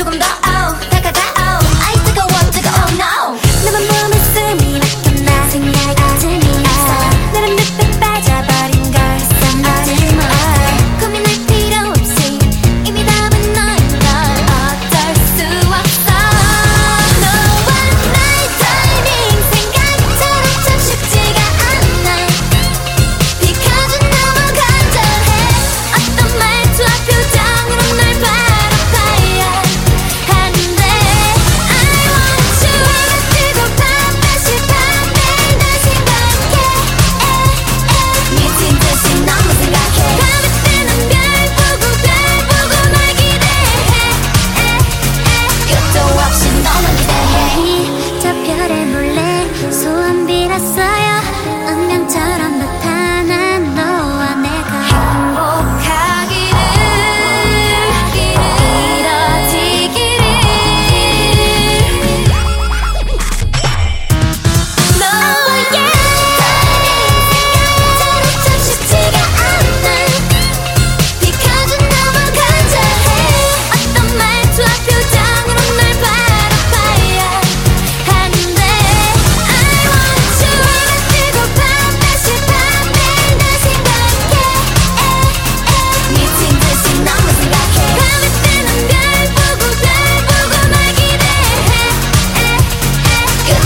조금 더 out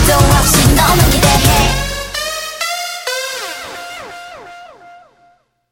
don't have